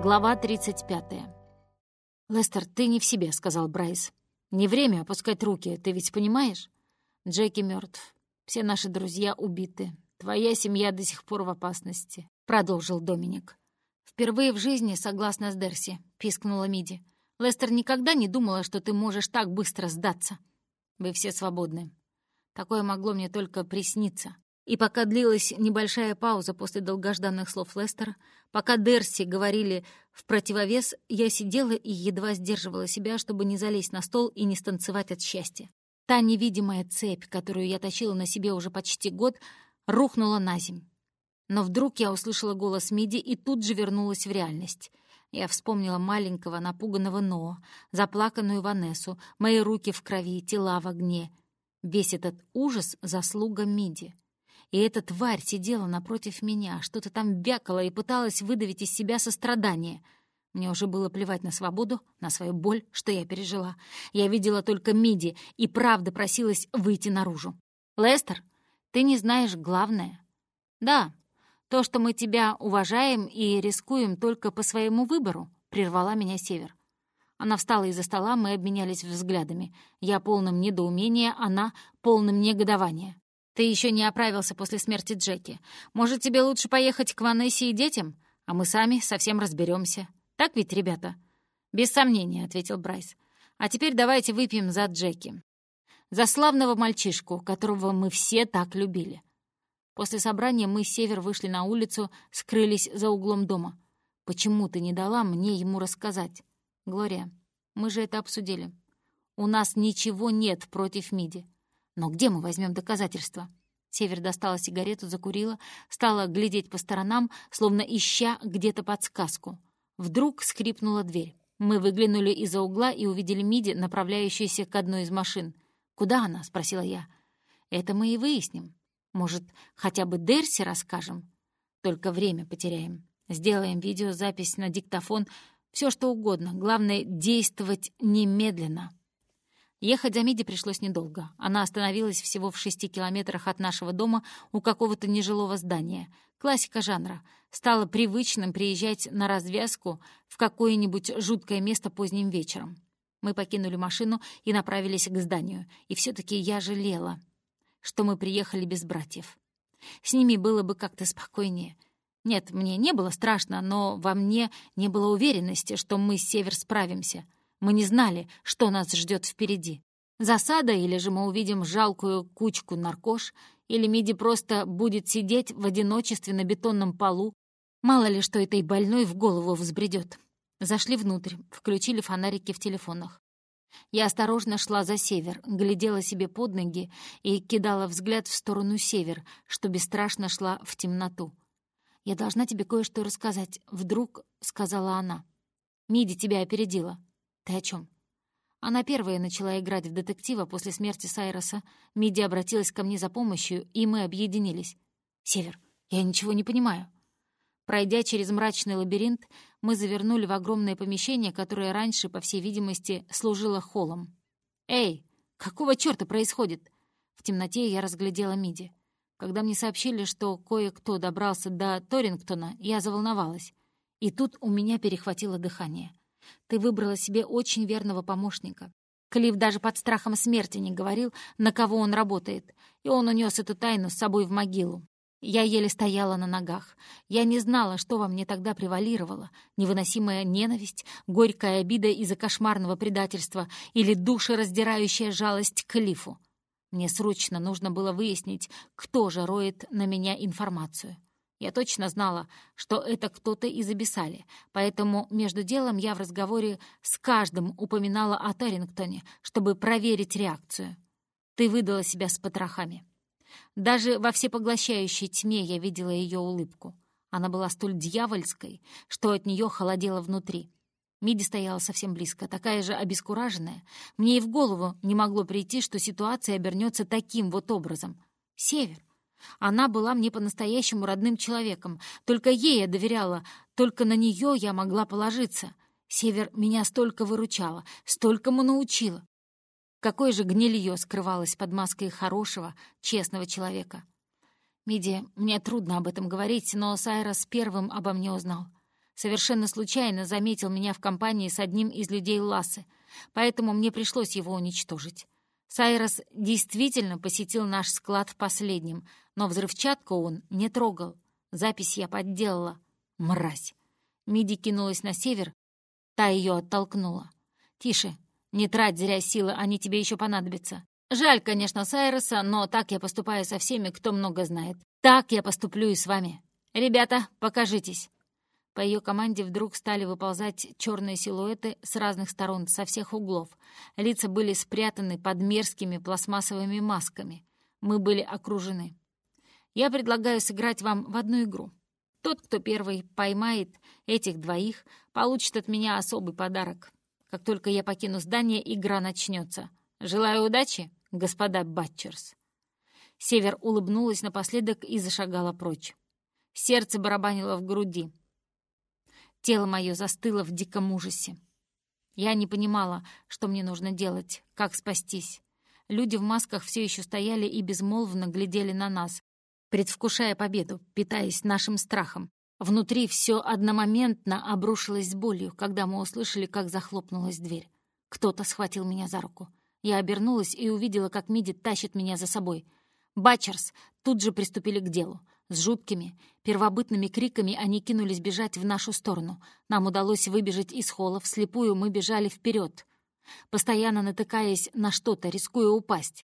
Глава 35. «Лестер, ты не в себе», — сказал Брайс. «Не время опускать руки, ты ведь понимаешь? Джеки мертв. Все наши друзья убиты. Твоя семья до сих пор в опасности», — продолжил Доминик. «Впервые в жизни, согласно с Дерси», — пискнула Миди. «Лестер никогда не думала, что ты можешь так быстро сдаться. Вы все свободны. Такое могло мне только присниться. И пока длилась небольшая пауза после долгожданных слов Лестера, пока Дерси говорили в противовес, я сидела и едва сдерживала себя, чтобы не залезть на стол и не станцевать от счастья. Та невидимая цепь, которую я тащила на себе уже почти год, рухнула на земь. Но вдруг я услышала голос Миди и тут же вернулась в реальность. Я вспомнила маленького напуганного Ноа, заплаканную Ванессу, мои руки в крови, тела в огне. Весь этот ужас — заслуга Миди и эта тварь сидела напротив меня, что-то там вякала и пыталась выдавить из себя сострадание. Мне уже было плевать на свободу, на свою боль, что я пережила. Я видела только Миди, и правда просилась выйти наружу. «Лестер, ты не знаешь главное». «Да, то, что мы тебя уважаем и рискуем только по своему выбору», — прервала меня Север. Она встала из-за стола, мы обменялись взглядами. Я полным недоумения, она полным негодования. Ты еще не оправился после смерти Джеки. Может, тебе лучше поехать к Ванессе и детям? А мы сами совсем разберемся. Так ведь, ребята?» «Без сомнения», — ответил Брайс. «А теперь давайте выпьем за Джеки. За славного мальчишку, которого мы все так любили». После собрания мы с Север вышли на улицу, скрылись за углом дома. «Почему ты не дала мне ему рассказать?» «Глория, мы же это обсудили. У нас ничего нет против Миди. Но где мы возьмем доказательства? Север достала сигарету, закурила, стала глядеть по сторонам, словно ища где-то подсказку. Вдруг скрипнула дверь. Мы выглянули из-за угла и увидели Миди, направляющуюся к одной из машин. «Куда она?» — спросила я. «Это мы и выясним. Может, хотя бы Дерси расскажем? Только время потеряем. Сделаем видеозапись на диктофон, все что угодно. Главное — действовать немедленно». Ехать за Миди пришлось недолго. Она остановилась всего в шести километрах от нашего дома у какого-то нежилого здания. Классика жанра. Стало привычным приезжать на развязку в какое-нибудь жуткое место поздним вечером. Мы покинули машину и направились к зданию. И все таки я жалела, что мы приехали без братьев. С ними было бы как-то спокойнее. Нет, мне не было страшно, но во мне не было уверенности, что мы с Север справимся — мы не знали, что нас ждет впереди. Засада, или же мы увидим жалкую кучку наркош, или Миди просто будет сидеть в одиночестве на бетонном полу. Мало ли, что этой больной в голову взбредет. Зашли внутрь, включили фонарики в телефонах. Я осторожно шла за север, глядела себе под ноги и кидала взгляд в сторону север, что бесстрашно шла в темноту. «Я должна тебе кое-что рассказать», — вдруг сказала она. «Миди тебя опередила. «Ты о чем? Она первая начала играть в детектива после смерти Сайроса. Миди обратилась ко мне за помощью, и мы объединились. «Север, я ничего не понимаю». Пройдя через мрачный лабиринт, мы завернули в огромное помещение, которое раньше, по всей видимости, служило холлом. «Эй, какого чёрта происходит?» В темноте я разглядела Миди. Когда мне сообщили, что кое-кто добрался до Торингтона, я заволновалась. И тут у меня перехватило дыхание. Ты выбрала себе очень верного помощника. Клифф даже под страхом смерти не говорил, на кого он работает, и он унес эту тайну с собой в могилу. Я еле стояла на ногах. Я не знала, что во мне тогда превалировало. Невыносимая ненависть, горькая обида из-за кошмарного предательства или душераздирающая жалость к Клиффу. Мне срочно нужно было выяснить, кто же роет на меня информацию. Я точно знала, что это кто-то из Абиссали, поэтому между делом я в разговоре с каждым упоминала о Тарингтоне, чтобы проверить реакцию. Ты выдала себя с потрохами. Даже во всепоглощающей тьме я видела ее улыбку. Она была столь дьявольской, что от нее холодело внутри. Миди стояла совсем близко, такая же обескураженная. Мне и в голову не могло прийти, что ситуация обернется таким вот образом. Север. Она была мне по-настоящему родным человеком. Только ей я доверяла, только на нее я могла положиться. Север меня столько выручала, столькому научила. Какое же гнилье скрывалось под маской хорошего, честного человека. Миди, мне трудно об этом говорить, но Сайрос первым обо мне узнал. Совершенно случайно заметил меня в компании с одним из людей Лассы, поэтому мне пришлось его уничтожить. Сайрос действительно посетил наш склад последним, но взрывчатку он не трогал. Запись я подделала. Мразь. Миди кинулась на север, та ее оттолкнула. «Тише, не трать зря силы, они тебе еще понадобятся. Жаль, конечно, Сайроса, но так я поступаю со всеми, кто много знает. Так я поступлю и с вами. Ребята, покажитесь». По ее команде вдруг стали выползать черные силуэты с разных сторон, со всех углов. Лица были спрятаны под мерзкими пластмассовыми масками. Мы были окружены. Я предлагаю сыграть вам в одну игру. Тот, кто первый поймает этих двоих, получит от меня особый подарок. Как только я покину здание, игра начнется. Желаю удачи, господа Батчерс. Север улыбнулась напоследок и зашагала прочь. Сердце барабанило в груди. Тело мое застыло в диком ужасе. Я не понимала, что мне нужно делать, как спастись. Люди в масках все еще стояли и безмолвно глядели на нас, предвкушая победу, питаясь нашим страхом. Внутри все одномоментно обрушилось болью, когда мы услышали, как захлопнулась дверь. Кто-то схватил меня за руку. Я обернулась и увидела, как Миди тащит меня за собой. Батчерс тут же приступили к делу. С жуткими, первобытными криками они кинулись бежать в нашу сторону. Нам удалось выбежать из холла, вслепую мы бежали вперед, постоянно натыкаясь на что-то, рискуя упасть.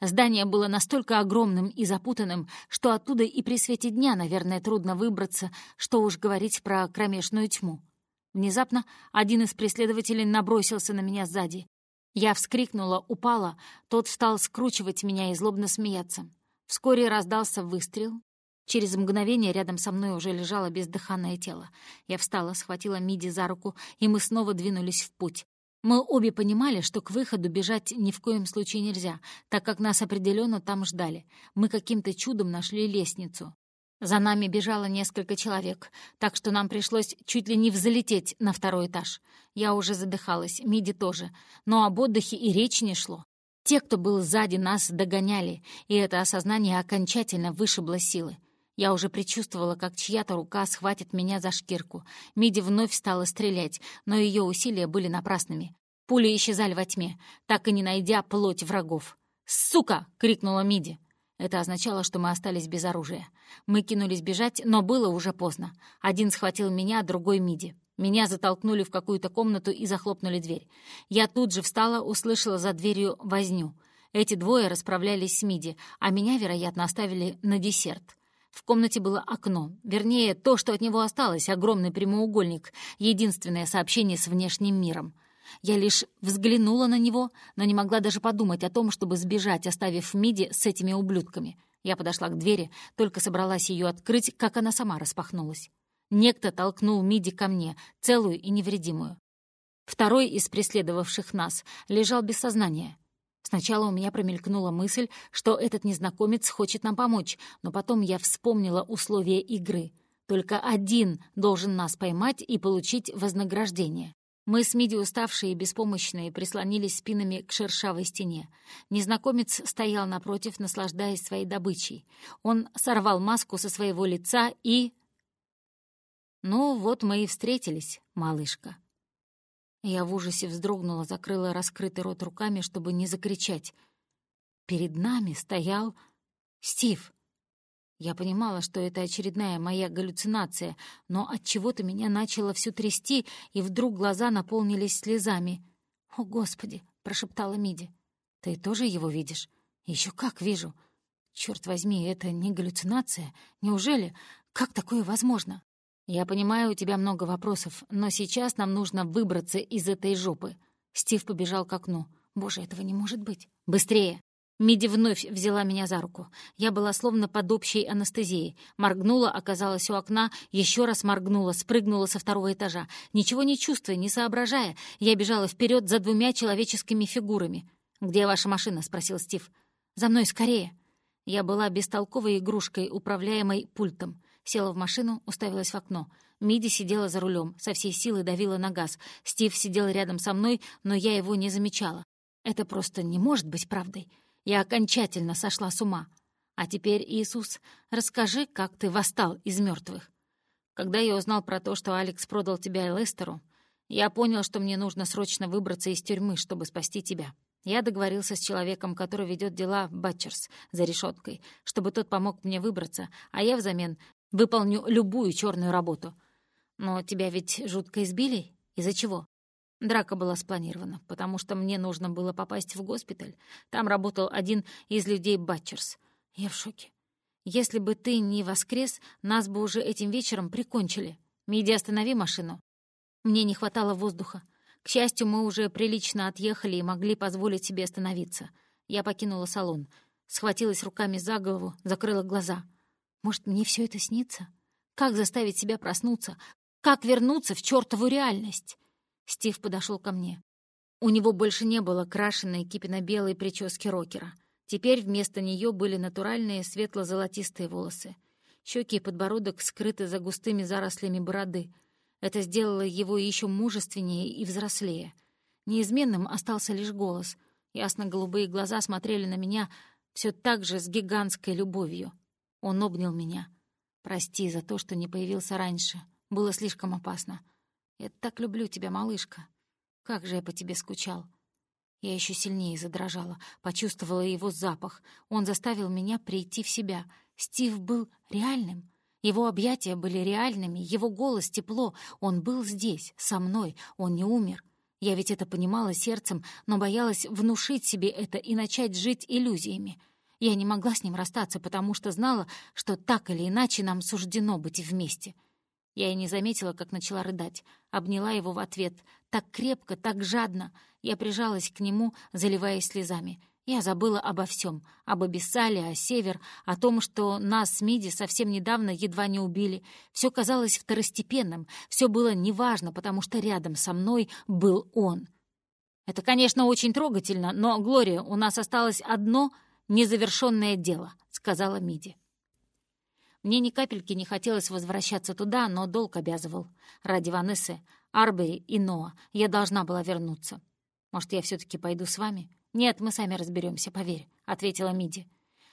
Здание было настолько огромным и запутанным, что оттуда и при свете дня, наверное, трудно выбраться, что уж говорить про кромешную тьму. Внезапно один из преследователей набросился на меня сзади. Я вскрикнула, упала, тот стал скручивать меня и злобно смеяться. Вскоре раздался выстрел, Через мгновение рядом со мной уже лежало бездыханное тело. Я встала, схватила Миди за руку, и мы снова двинулись в путь. Мы обе понимали, что к выходу бежать ни в коем случае нельзя, так как нас определенно там ждали. Мы каким-то чудом нашли лестницу. За нами бежало несколько человек, так что нам пришлось чуть ли не взлететь на второй этаж. Я уже задыхалась, Миди тоже, но об отдыхе и речи не шло. Те, кто был сзади нас, догоняли, и это осознание окончательно вышибло силы. Я уже предчувствовала, как чья-то рука схватит меня за шкирку. Миди вновь стала стрелять, но ее усилия были напрасными. Пули исчезали во тьме, так и не найдя плоть врагов. «Сука!» — крикнула Миди. Это означало, что мы остались без оружия. Мы кинулись бежать, но было уже поздно. Один схватил меня, другой — Миди. Меня затолкнули в какую-то комнату и захлопнули дверь. Я тут же встала, услышала за дверью возню. Эти двое расправлялись с Миди, а меня, вероятно, оставили на десерт. В комнате было окно, вернее, то, что от него осталось, огромный прямоугольник, единственное сообщение с внешним миром. Я лишь взглянула на него, но не могла даже подумать о том, чтобы сбежать, оставив Миди с этими ублюдками. Я подошла к двери, только собралась ее открыть, как она сама распахнулась. Некто толкнул Миди ко мне, целую и невредимую. Второй из преследовавших нас лежал без сознания. Сначала у меня промелькнула мысль, что этот незнакомец хочет нам помочь, но потом я вспомнила условия игры. Только один должен нас поймать и получить вознаграждение. Мы с Миди, уставшие и беспомощные, прислонились спинами к шершавой стене. Незнакомец стоял напротив, наслаждаясь своей добычей. Он сорвал маску со своего лица и... «Ну, вот мы и встретились, малышка», я в ужасе вздрогнула, закрыла раскрытый рот руками, чтобы не закричать. Перед нами стоял Стив. Я понимала, что это очередная моя галлюцинация, но от чего то меня начало всю трясти, и вдруг глаза наполнились слезами. «О, Господи!» — прошептала Миди. «Ты тоже его видишь?» Еще как вижу!» «Черт возьми, это не галлюцинация? Неужели? Как такое возможно?» «Я понимаю, у тебя много вопросов, но сейчас нам нужно выбраться из этой жопы». Стив побежал к окну. «Боже, этого не может быть! Быстрее!» Миди вновь взяла меня за руку. Я была словно под общей анестезией. Моргнула, оказалась у окна, еще раз моргнула, спрыгнула со второго этажа. Ничего не чувствуя, не соображая, я бежала вперед за двумя человеческими фигурами. «Где ваша машина?» — спросил Стив. «За мной скорее!» Я была бестолковой игрушкой, управляемой пультом. Села в машину, уставилась в окно. Миди сидела за рулем, со всей силы давила на газ. Стив сидел рядом со мной, но я его не замечала. Это просто не может быть правдой. Я окончательно сошла с ума. А теперь, Иисус, расскажи, как ты восстал из мертвых. Когда я узнал про то, что Алекс продал тебя Лестеру, я понял, что мне нужно срочно выбраться из тюрьмы, чтобы спасти тебя. Я договорился с человеком, который ведет дела в Батчерс за решеткой, чтобы тот помог мне выбраться, а я взамен выполню любую черную работу. Но тебя ведь жутко избили? Из-за чего? Драка была спланирована, потому что мне нужно было попасть в госпиталь. Там работал один из людей Батчерс. Я в шоке. Если бы ты не воскрес, нас бы уже этим вечером прикончили. Миди, останови машину. Мне не хватало воздуха. К счастью, мы уже прилично отъехали и могли позволить себе остановиться. Я покинула салон, схватилась руками за голову, закрыла глаза. Может, мне все это снится? Как заставить себя проснуться? Как вернуться в чертову реальность? Стив подошел ко мне. У него больше не было крашенной кипино-белой прически рокера. Теперь вместо нее были натуральные светло-золотистые волосы. Щеки и подбородок скрыты за густыми зарослями бороды — это сделало его еще мужественнее и взрослее. Неизменным остался лишь голос. Ясно-голубые глаза смотрели на меня все так же с гигантской любовью. Он обнял меня. «Прости за то, что не появился раньше. Было слишком опасно. Я так люблю тебя, малышка. Как же я по тебе скучал». Я еще сильнее задрожала, почувствовала его запах. Он заставил меня прийти в себя. Стив был реальным. Его объятия были реальными, его голос тепло. Он был здесь, со мной, он не умер. Я ведь это понимала сердцем, но боялась внушить себе это и начать жить иллюзиями. Я не могла с ним расстаться, потому что знала, что так или иначе нам суждено быть вместе. Я и не заметила, как начала рыдать. Обняла его в ответ. Так крепко, так жадно. Я прижалась к нему, заливаясь слезами. Я забыла обо всем, об Абиссале, о Север, о том, что нас с Миди совсем недавно едва не убили. Все казалось второстепенным, все было неважно, потому что рядом со мной был он. Это, конечно, очень трогательно, но, Глория, у нас осталось одно незавершенное дело, сказала Миди. Мне ни капельки не хотелось возвращаться туда, но долг обязывал. Ради Ванессы, Арбери и Ноа я должна была вернуться. Может, я все таки пойду с вами? «Нет, мы сами разберемся, поверь», — ответила Миди.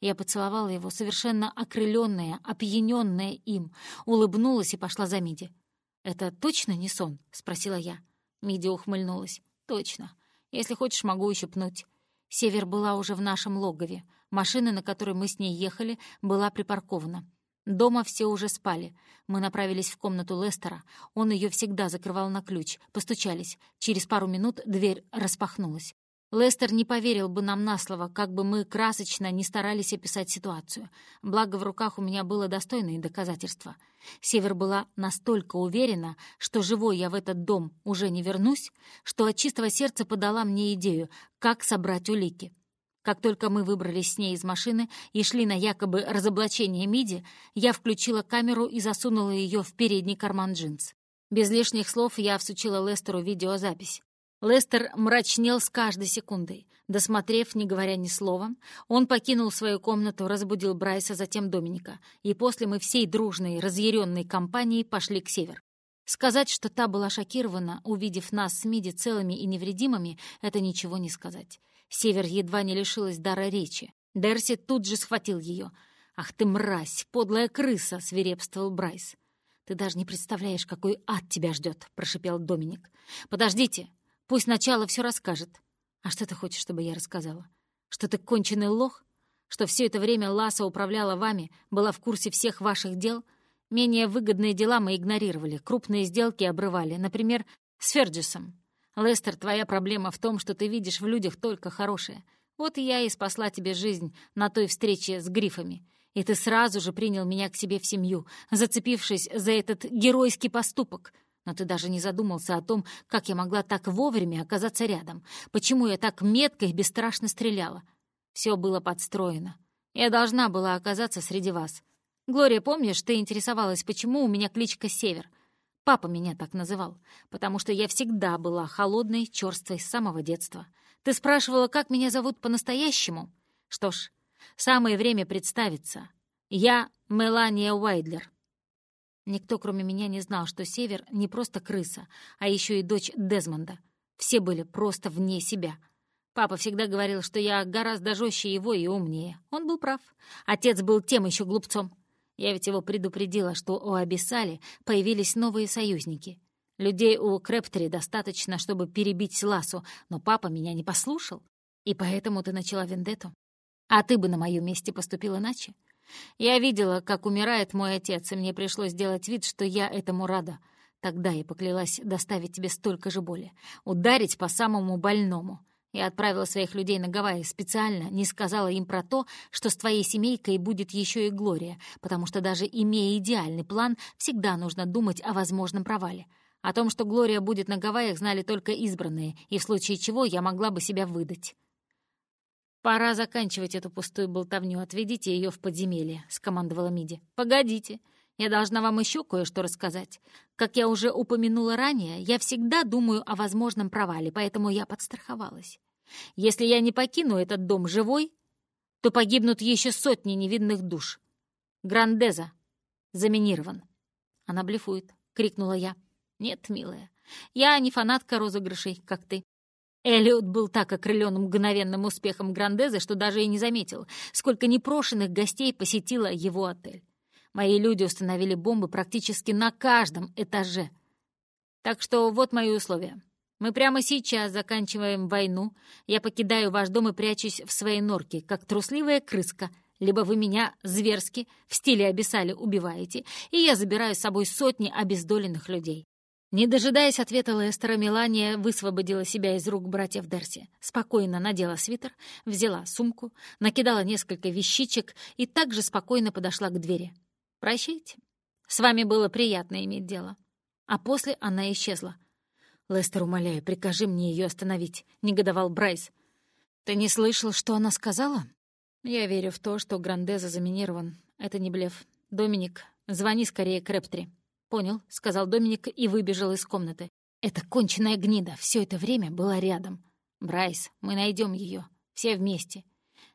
Я поцеловала его, совершенно окрыленная, опьяненная им, улыбнулась и пошла за Миди. «Это точно не сон?» — спросила я. Миди ухмыльнулась. «Точно. Если хочешь, могу еще пнуть». Север была уже в нашем логове. Машина, на которой мы с ней ехали, была припаркована. Дома все уже спали. Мы направились в комнату Лестера. Он ее всегда закрывал на ключ. Постучались. Через пару минут дверь распахнулась. Лестер не поверил бы нам на слово, как бы мы красочно не старались описать ситуацию. Благо, в руках у меня было достойное доказательство. Север была настолько уверена, что живой я в этот дом уже не вернусь, что от чистого сердца подала мне идею, как собрать улики. Как только мы выбрались с ней из машины и шли на якобы разоблачение Миди, я включила камеру и засунула ее в передний карман джинс. Без лишних слов я всучила Лестеру видеозапись. Лестер мрачнел с каждой секундой. Досмотрев, не говоря ни слова, он покинул свою комнату, разбудил Брайса, затем Доминика, и после мы всей дружной, разъяренной компанией пошли к север. Сказать, что та была шокирована, увидев нас с Миди целыми и невредимыми, это ничего не сказать. Север едва не лишилась дара речи. Дерси тут же схватил ее. «Ах ты мразь, подлая крыса!» — свирепствовал Брайс. «Ты даже не представляешь, какой ад тебя ждет!» — прошипел Доминик. «Подождите!» Пусть сначала все расскажет. А что ты хочешь, чтобы я рассказала? Что ты конченый лох? Что все это время Ласа управляла вами, была в курсе всех ваших дел? Менее выгодные дела мы игнорировали, крупные сделки обрывали, например, с Ферджисом. Лестер, твоя проблема в том, что ты видишь в людях только хорошее. Вот и я и спасла тебе жизнь на той встрече с грифами. И ты сразу же принял меня к себе в семью, зацепившись за этот геройский поступок — но ты даже не задумался о том, как я могла так вовремя оказаться рядом, почему я так метко и бесстрашно стреляла. Все было подстроено. Я должна была оказаться среди вас. Глория, помнишь, ты интересовалась, почему у меня кличка Север? Папа меня так называл, потому что я всегда была холодной, черствой с самого детства. Ты спрашивала, как меня зовут по-настоящему? Что ж, самое время представиться. Я Мелания Уайдлер. Никто, кроме меня, не знал, что Север не просто крыса, а еще и дочь Дезмонда. Все были просто вне себя. Папа всегда говорил, что я гораздо жестче его и умнее. Он был прав. Отец был тем еще глупцом. Я ведь его предупредила, что у Абиссали появились новые союзники. Людей у Крептери достаточно, чтобы перебить Ласу, но папа меня не послушал. И поэтому ты начала вендетту. А ты бы на моем месте поступил иначе. Я видела, как умирает мой отец, и мне пришлось сделать вид, что я этому рада. Тогда я поклялась доставить тебе столько же боли, ударить по самому больному. Я отправила своих людей на Гавайи специально, не сказала им про то, что с твоей семейкой будет еще и Глория, потому что даже имея идеальный план, всегда нужно думать о возможном провале. О том, что Глория будет на Гавайях, знали только избранные, и в случае чего я могла бы себя выдать. «Пора заканчивать эту пустую болтовню. Отведите ее в подземелье», — скомандовала Миди. «Погодите. Я должна вам еще кое-что рассказать. Как я уже упомянула ранее, я всегда думаю о возможном провале, поэтому я подстраховалась. Если я не покину этот дом живой, то погибнут еще сотни невидных душ. Грандеза заминирован». «Она блефует», — крикнула я. «Нет, милая, я не фанатка розыгрышей, как ты. Эллиот был так окрылен мгновенным успехом Грандезы, что даже и не заметил, сколько непрошенных гостей посетило его отель. Мои люди установили бомбы практически на каждом этаже. Так что вот мои условия. Мы прямо сейчас заканчиваем войну, я покидаю ваш дом и прячусь в своей норке, как трусливая крыска, либо вы меня зверски в стиле обесали убиваете, и я забираю с собой сотни обездоленных людей. Не дожидаясь ответа Лестера, Мелания высвободила себя из рук братьев Дерси, спокойно надела свитер, взяла сумку, накидала несколько вещичек и также спокойно подошла к двери. «Прощайте. С вами было приятно иметь дело». А после она исчезла. «Лестер, умоляю, прикажи мне ее остановить», — негодовал Брайс. «Ты не слышал, что она сказала?» «Я верю в то, что Грандеза заминирован. Это не блеф. Доминик, звони скорее Крэптри». «Понял», — сказал Доминик и выбежал из комнаты. «Эта конченая гнида все это время была рядом. Брайс, мы найдем ее. Все вместе».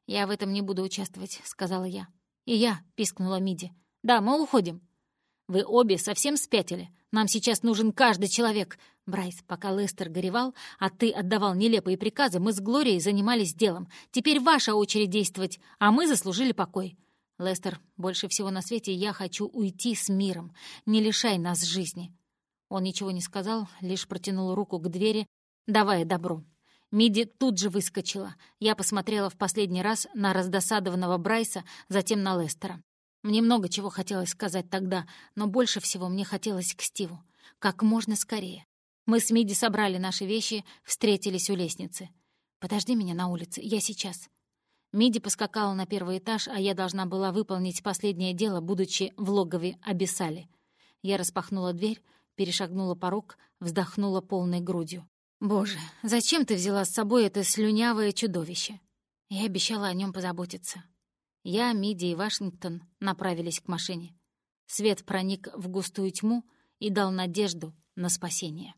«Я в этом не буду участвовать», — сказала я. «И я», — пискнула Миди. «Да, мы уходим». «Вы обе совсем спятили. Нам сейчас нужен каждый человек. Брайс, пока Лестер горевал, а ты отдавал нелепые приказы, мы с Глорией занимались делом. Теперь ваша очередь действовать, а мы заслужили покой. «Лестер, больше всего на свете я хочу уйти с миром. Не лишай нас жизни». Он ничего не сказал, лишь протянул руку к двери, давая добро. Миди тут же выскочила. Я посмотрела в последний раз на раздосадованного Брайса, затем на Лестера. Мне много чего хотелось сказать тогда, но больше всего мне хотелось к Стиву. Как можно скорее. Мы с Миди собрали наши вещи, встретились у лестницы. «Подожди меня на улице, я сейчас». Миди поскакала на первый этаж, а я должна была выполнить последнее дело, будучи в логове Абиссали. Я распахнула дверь, перешагнула порог, вздохнула полной грудью. «Боже, зачем ты взяла с собой это слюнявое чудовище?» Я обещала о нем позаботиться. Я, Миди и Вашингтон направились к машине. Свет проник в густую тьму и дал надежду на спасение.